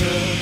Yeah.